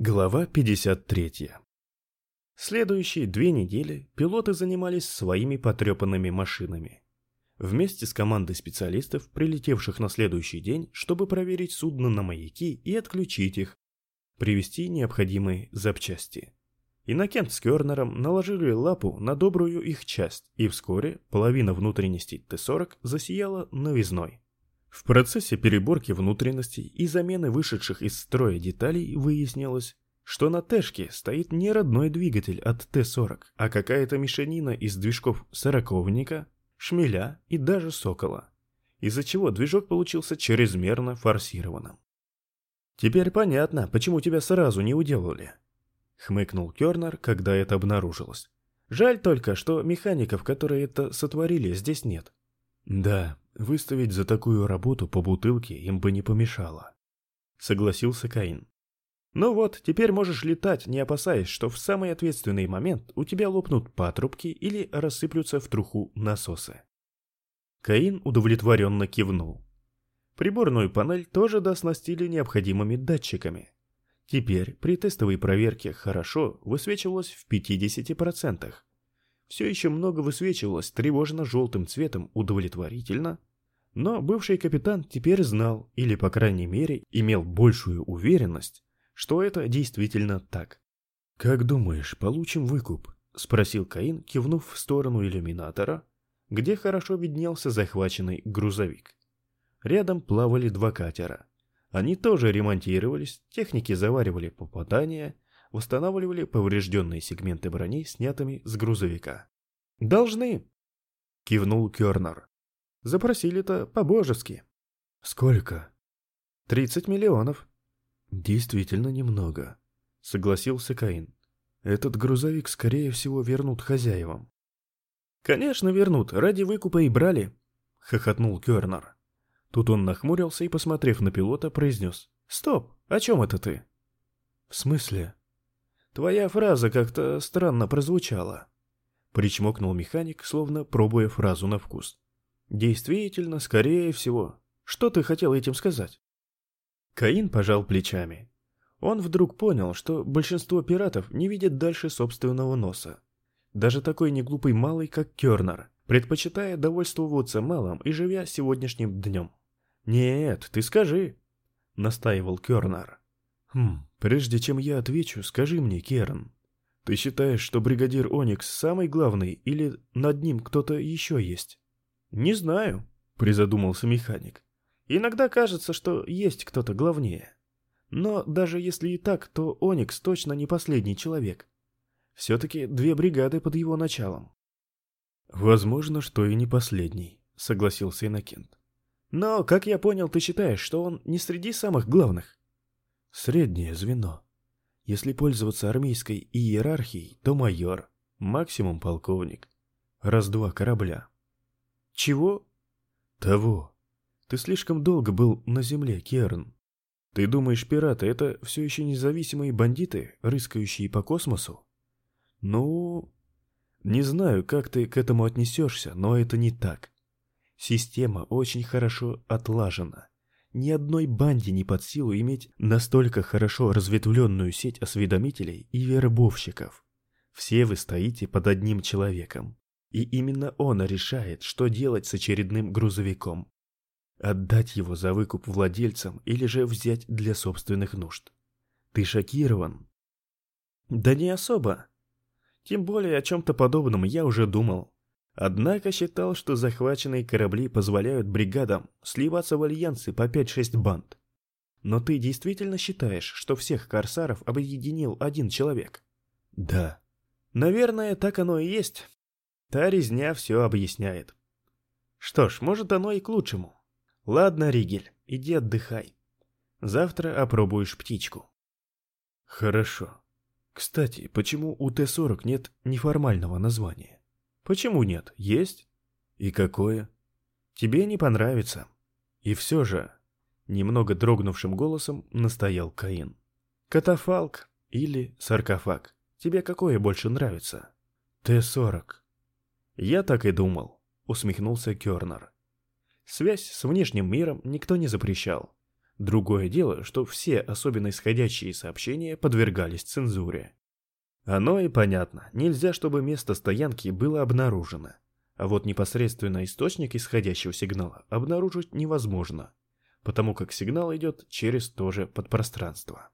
Глава 53. Следующие две недели пилоты занимались своими потрепанными машинами. Вместе с командой специалистов, прилетевших на следующий день, чтобы проверить судно на маяки и отключить их, привезти необходимые запчасти. Иннокент с Кернером наложили лапу на добрую их часть, и вскоре половина внутренностей Т-40 засияла новизной. В процессе переборки внутренностей и замены вышедших из строя деталей выяснилось, что на Тэшке стоит не родной двигатель от Т-40, а какая-то мешанина из движков сороковника, шмеля и даже сокола, из-за чего движок получился чрезмерно форсированным. «Теперь понятно, почему тебя сразу не уделали», — хмыкнул Кернер, когда это обнаружилось. «Жаль только, что механиков, которые это сотворили, здесь нет». «Да, Выставить за такую работу по бутылке им бы не помешало. Согласился Каин. Ну вот, теперь можешь летать, не опасаясь, что в самый ответственный момент у тебя лопнут патрубки или рассыплются в труху насосы. Каин удовлетворенно кивнул. Приборную панель тоже доснастили необходимыми датчиками. Теперь при тестовой проверке «хорошо» высвечивалось в 50%. Все еще много высвечивалось тревожно-желтым цветом удовлетворительно, но бывший капитан теперь знал, или по крайней мере имел большую уверенность, что это действительно так. «Как думаешь, получим выкуп?» — спросил Каин, кивнув в сторону иллюминатора, где хорошо виднелся захваченный грузовик. Рядом плавали два катера. Они тоже ремонтировались, техники заваривали попадания, восстанавливали поврежденные сегменты брони, снятыми с грузовика. «Должны!» — кивнул Кернер. Запросили-то по-божески. Сколько? Тридцать миллионов. Действительно немного, согласился Каин. Этот грузовик, скорее всего, вернут хозяевам. Конечно, вернут, ради выкупа и брали, хохотнул Кернер. Тут он нахмурился и, посмотрев на пилота, произнес. «Стоп, о чем это ты?» «В смысле?» «Твоя фраза как-то странно прозвучала», — причмокнул механик, словно пробуя фразу на вкус. Действительно, скорее всего. Что ты хотел этим сказать? Каин пожал плечами. Он вдруг понял, что большинство пиратов не видят дальше собственного носа. Даже такой неглупый малый, как Кернер, предпочитая довольствоваться малым и живя сегодняшним днем. «Нет, ты скажи», — настаивал Кернер. «Хм, прежде чем я отвечу, скажи мне, Керн, ты считаешь, что бригадир Оникс самый главный или над ним кто-то еще есть?» «Не знаю», — призадумался механик. «Иногда кажется, что есть кто-то главнее. Но даже если и так, то Оникс точно не последний человек. Все-таки две бригады под его началом». «Возможно, что и не последний», — согласился Иннокент. «Но, как я понял, ты считаешь, что он не среди самых главных?» «Среднее звено. Если пользоваться армейской иерархией, то майор, максимум полковник. Раз-два корабля». Чего? Того. Ты слишком долго был на земле, Керн. Ты думаешь, пираты — это все еще независимые бандиты, рыскающие по космосу? Ну... Не знаю, как ты к этому отнесешься, но это не так. Система очень хорошо отлажена. Ни одной банде не под силу иметь настолько хорошо разветвленную сеть осведомителей и вербовщиков. Все вы стоите под одним человеком. И именно он решает, что делать с очередным грузовиком. Отдать его за выкуп владельцам или же взять для собственных нужд. Ты шокирован? Да не особо. Тем более о чем-то подобном я уже думал. Однако считал, что захваченные корабли позволяют бригадам сливаться в альянсы по 5-6 банд. Но ты действительно считаешь, что всех корсаров объединил один человек? Да. Наверное, так оно и есть. Та резня все объясняет. Что ж, может оно и к лучшему. Ладно, Ригель, иди отдыхай. Завтра опробуешь птичку. Хорошо. Кстати, почему у Т-40 нет неформального названия? Почему нет? Есть. И какое? Тебе не понравится. И все же, немного дрогнувшим голосом настоял Каин. Катафалк или саркофаг. Тебе какое больше нравится? Т-40. «Я так и думал», — усмехнулся Кернер. Связь с внешним миром никто не запрещал. Другое дело, что все особенно исходящие сообщения подвергались цензуре. Оно и понятно, нельзя, чтобы место стоянки было обнаружено. А вот непосредственно источник исходящего сигнала обнаружить невозможно, потому как сигнал идет через то же подпространство.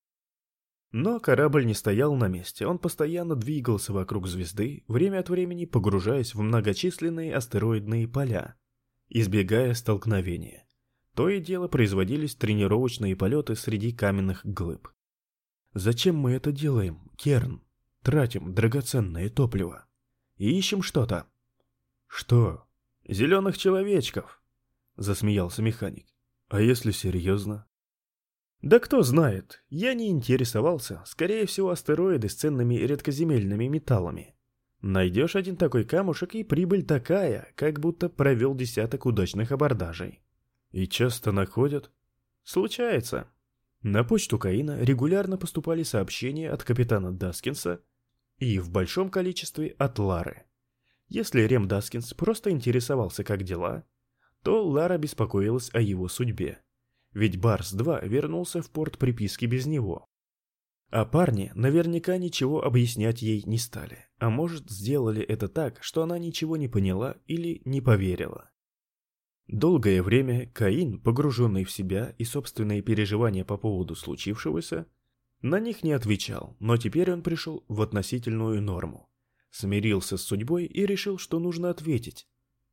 Но корабль не стоял на месте, он постоянно двигался вокруг звезды, время от времени погружаясь в многочисленные астероидные поля, избегая столкновения. То и дело производились тренировочные полеты среди каменных глыб. «Зачем мы это делаем, Керн? Тратим драгоценное топливо. И ищем что-то». «Что? Зеленых человечков?» — засмеялся механик. «А если серьезно?» Да кто знает, я не интересовался, скорее всего астероиды с ценными редкоземельными металлами. Найдешь один такой камушек и прибыль такая, как будто провел десяток удачных абордажей. И часто находят? Случается. На почту Каина регулярно поступали сообщения от капитана Даскинса и в большом количестве от Лары. Если Рем Даскинс просто интересовался, как дела, то Лара беспокоилась о его судьбе ведь Барс-2 вернулся в порт приписки без него. А парни наверняка ничего объяснять ей не стали, а может сделали это так, что она ничего не поняла или не поверила. Долгое время Каин, погруженный в себя и собственные переживания по поводу случившегося, на них не отвечал, но теперь он пришел в относительную норму. Смирился с судьбой и решил, что нужно ответить,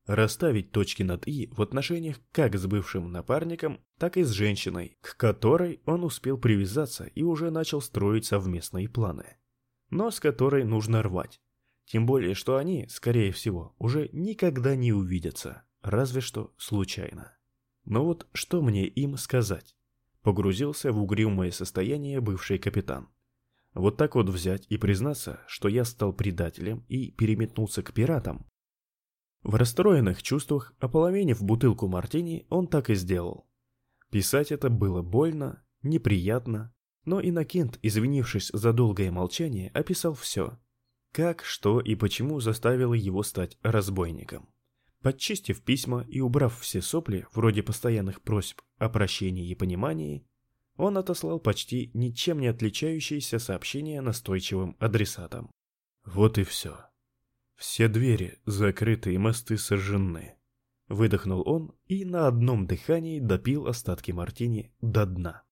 расставить точки над «и» в отношениях как с бывшим напарником, так и с женщиной, к которой он успел привязаться и уже начал строить совместные планы. Но с которой нужно рвать. Тем более, что они, скорее всего, уже никогда не увидятся, разве что случайно. Но вот что мне им сказать? Погрузился в угрюмое состояние бывший капитан. Вот так вот взять и признаться, что я стал предателем и переметнулся к пиратам, в расстроенных чувствах, ополовинив бутылку мартини, он так и сделал. Писать это было больно, неприятно, но Иннокент, извинившись за долгое молчание, описал все. Как, что и почему заставило его стать разбойником. Подчистив письма и убрав все сопли, вроде постоянных просьб о прощении и понимании, он отослал почти ничем не отличающиеся сообщения настойчивым адресатам. Вот и все. Все двери закрыты и мосты сожжены. Выдохнул он и на одном дыхании допил остатки мартини до дна.